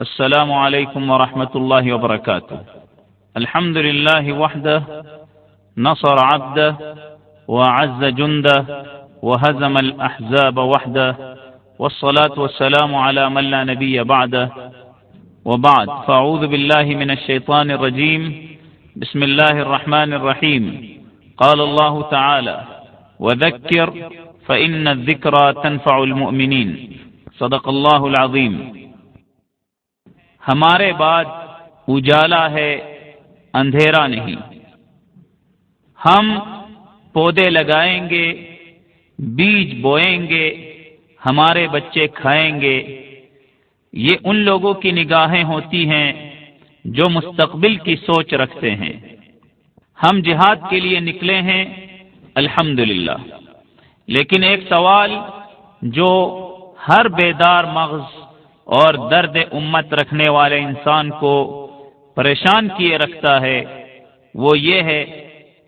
السلام عليكم ورحمة الله وبركاته. الحمد لله وحده نصر عبده وعز جنده وهزم الأحزاب وحده والصلاة والسلام على من لا نبي بعده. وبعد فأعوذ بالله من الشيطان الرجيم. بسم الله الرحمن الرحيم. قال الله تعالى وذكر فإن الذكرى تنفع المؤمنين. صدق الله العظيم. ہمارے بعد اجالا ہے، اندھیرا نہیں۔ ہم پودے لگائیں گے، بیج بوئیں گے، ہمارے بچے کھائیں گے۔ یہ ان لوگوں کی نگاہیں ہوتی ہیں جو مستقبل کی سوچ رکھتے ہیں۔ ہم جہاد کے لیے نکلے ہیں الحمد لیکن ایک سوال جو ہر بیدار مغز اور درد امت رکھنے والے انسان کو پریشان کیے رکھتا ہے۔ وہ یہ ہے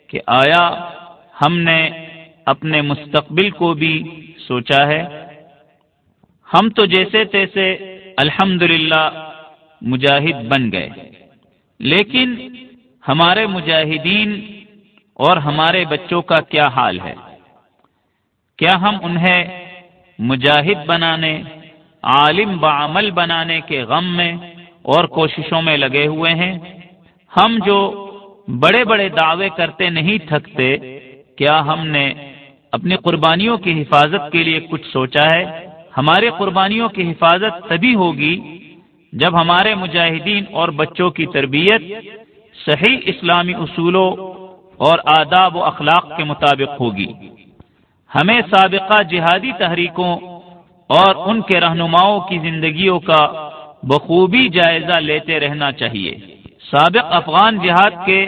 کہ آیا ہم نے اپنے مستقبل کو بھی سوچا ہے۔ ہم تو جیسے تیسے الحمد مجاہد بن گئے۔ لیکن ہمارے مجاہدین اور ہمارے بچوں کا کیا حال ہے؟ کیا ہم انہیں مجاہد بنانے عالم بعمل بنانے کے غم میں اور کوششوں میں لگے ہوئے ہیں۔ ہم جو بڑے بڑے دعوے کرتے نہیں تھکتے، کیا ہم نے اپنی قربانیوں کی حفاظت کے لیے کچھ سوچا ہے؟ ہمارے قربانیوں کی حفاظت تبھی ہوگی جب ہمارے مجاہدین اور بچوں کی تربیت صحیح اسلامی اصولوں اور آداب و اخلاق کے مطابق ہوگی۔ ہمیں سابقہ جہادی تحریکوں اور ان کے رہنماؤں کی زندگیوں کا بخوبی جائزہ لیتے رہنا چاہیے۔ سابق افغان جہاد کے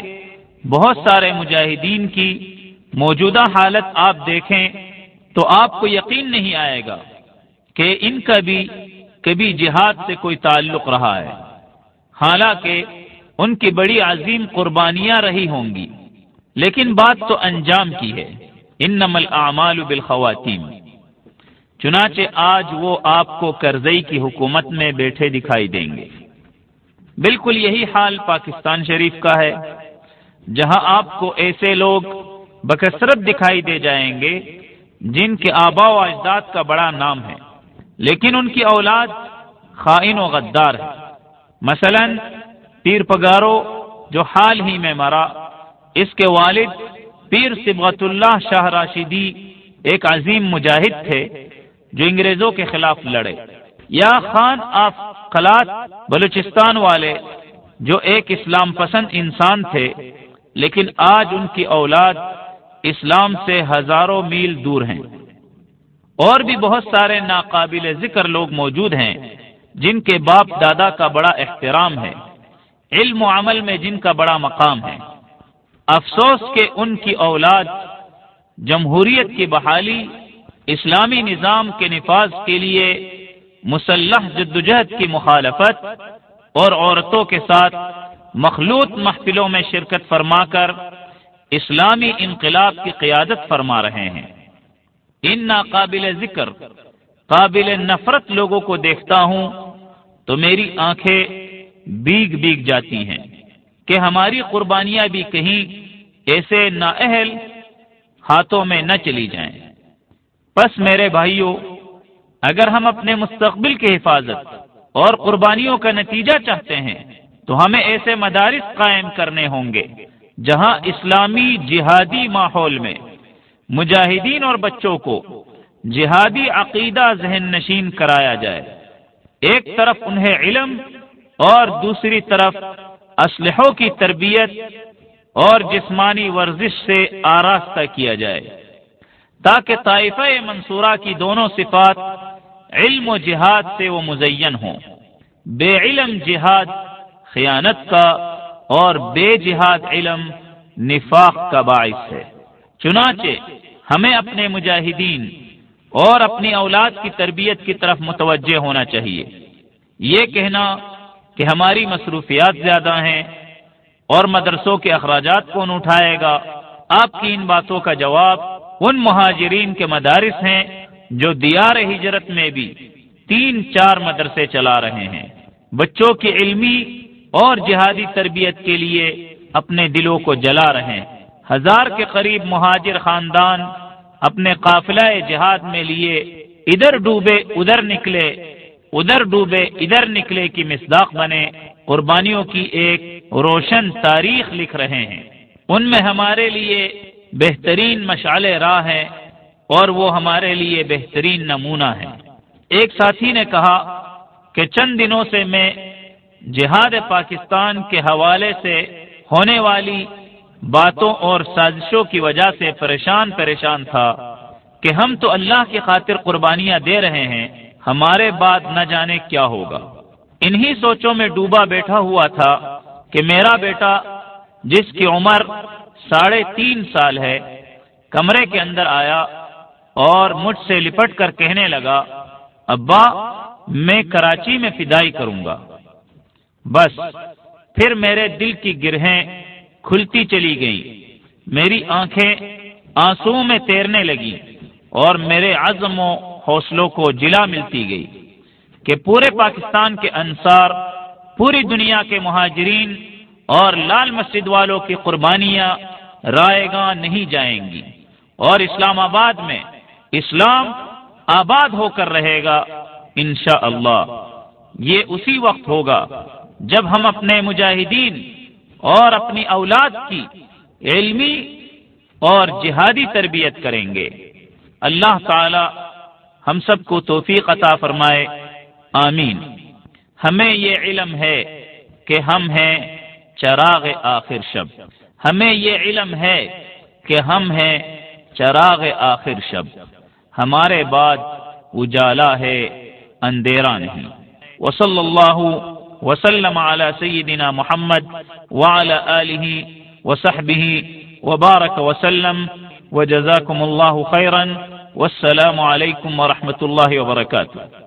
بہت سارے مجاہدین کی موجودہ حالت آپ دیکھیں تو آپ کو یقین نہیں آئے گا کہ ان کا بھی کبھی جہاد سے کوئی تعلق رہا ہے۔ حالانکہ ان کی بڑی عظیم قربانیاں رہی ہوں گی، لیکن بات تو انجام کی ہے۔ ان نمل اعمال بالخواتین چنانچہ آج وہ آپ کو کرزئی کی حکومت میں بیٹھے دکھائی دیں گے۔ بالکل یہی حال پاکستان شریف کا ہے۔ جہاں آپ کو ایسے لوگ بکثرت دکھائی دے جائیں گے جن کے آبا و اجداد کا بڑا نام ہے۔ لیکن ان کی اولاد خائن و غدار ہے۔ مثلا پیر پگارو جو حال ہی میں مرا، اس کے والد پیر سبغت اللہ شاہ راشدی ایک عظیم مجاہد تھے۔ جو انگریزوں کے خلاف لڑے۔ یا خان آف خلات بلوچستان والے، جو ایک اسلام پسند انسان تھے، لیکن آج ان کی اولاد اسلام سے ہزاروں میل دور ہیں۔ اور بھی بہت سارے ناقابل ذکر لوگ موجود ہیں، جن کے باپ دادا کا بڑا احترام ہے، علم و عمل میں جن کا بڑا مقام ہے۔ افسوس کہ ان کی اولاد جمہوریت کی بحالی اسلامی نظام کے نفاذ کے لیے مسلح جدوجہد کی مخالفت اور عورتوں کے ساتھ مخلوط محفلوں میں شرکت فرما کر اسلامی انقلاب کی قیادت فرما رہے ہیں۔ ان ناقابل ذکر، قابل نفرت لوگوں کو دیکھتا ہوں تو میری آنکھیں بیگ بیگ جاتی ہیں کہ ہماری قربانیاں بھی کہیں ایسے نااہل ہاتھوں میں نہ چلی جائیں۔ بس میرے بھائیوں اگر ہم اپنے مستقبل کی حفاظت اور قربانیوں کا نتیجہ چاہتے ہیں، تو ہمیں ایسے مدارس قائم کرنے ہوں گے، جہاں اسلامی جہادی ماحول میں مجاہدین اور بچوں کو جہادی عقیدہ ذہن نشین کرایا جائے۔ ایک طرف انہیں علم اور دوسری طرف اسلحوں کی تربیت اور جسمانی ورزش سے آراستہ کیا جائے۔ تاکہ طائفہ منصورہ کی دونوں صفات علم و جہاد سے وہ مزین ہوں۔ بے علم جہاد خیانت کا اور بے جہاد علم نفاق کا باعث ہے۔ چنانچہ ہمیں اپنے مجاہدین اور اپنی اولاد کی تربیت کی طرف متوجہ ہونا چاہیے۔ یہ کہنا کہ ہماری مصروفیات زیادہ ہیں اور مدرسوں کے اخراجات کون اٹھائے گا؟ آپ کی ان باتوں کا جواب ان مہاجرین کے مدارس ہیں جو دیار ہجرت میں بھی تین چار مدرسے چلا رہے ہیں۔ بچوں کی علمی اور جہادی تربیت کے لیے اپنے دلوں کو جلا رہے ہیں۔ ہزار کے قریب مہاجر خاندان اپنے قافلہ جہاد میں لیے ادھر ڈوبے ادھر نکلے، ادھر ڈوبے ادھر نکلے کی مصداق بنے۔ قربانیوں کی ایک روشن تاریخ لکھ رہے ہیں۔ ان میں ہمارے لیے بہترین مشعل راہ ہے اور وہ ہمارے لیے بہترین نمونہ ہے۔ ایک ساتھی نے کہا کہ چند دنوں سے میں جہاد پاکستان کے حوالے سے ہونے والی باتوں اور سازشوں کی وجہ سے پریشان پریشان تھا کہ ہم تو اللہ کی خاطر قربانیاں دے رہے ہیں، ہمارے بعد نہ جانے کیا ہوگا۔ انہی سوچوں میں ڈوبا بیٹھا ہوا تھا کہ میرا بیٹا، جس کی عمر ساڑھے تین سال ہے۔ کمرے کے اندر آیا اور مجھ سے لپٹ کر کہنے لگا، ابا، میں کراچی میں فدائی کروں گا۔ بس، پھر میرے دل کی گرہیں کھلتی چلی گئی میری آنکھیں آنسو میں تیرنے لگی اور میرے عزم و حوصلوں کو جلا ملتی گئی کہ پورے پاکستان کے انصار، پوری دنیا کے مہاجرین اور لال مسجد والوں کی قربانیاں رائے گاہ نہیں جائیں گی۔ اور اسلام آباد میں اسلام آباد ہو کر رہے گا انشاءاللہ۔ اللہ یہ اسی وقت ہوگا جب ہم اپنے مجاہدین اور اپنی اولاد کی علمی اور جہادی تربیت کریں گے۔ اللہ تعالی ہم سب کو توفیق عطا فرمائے۔ آمین۔ ہمیں یہ علم ہے کہ ہم ہیں چراغ آخر شب۔ ہمیں یہ علم ہے کہ ہم ہیں چراغ آخر شب۔ ہمارے بعد اجالا ہے، اندھیرا نہیں۔ وصلی اللہ وسلم على سيدنا محمد وعلى آله وصحبه وبارك وسلم وجزاكم الله خيرا والسلام عليكم ورحمة الله وبركاته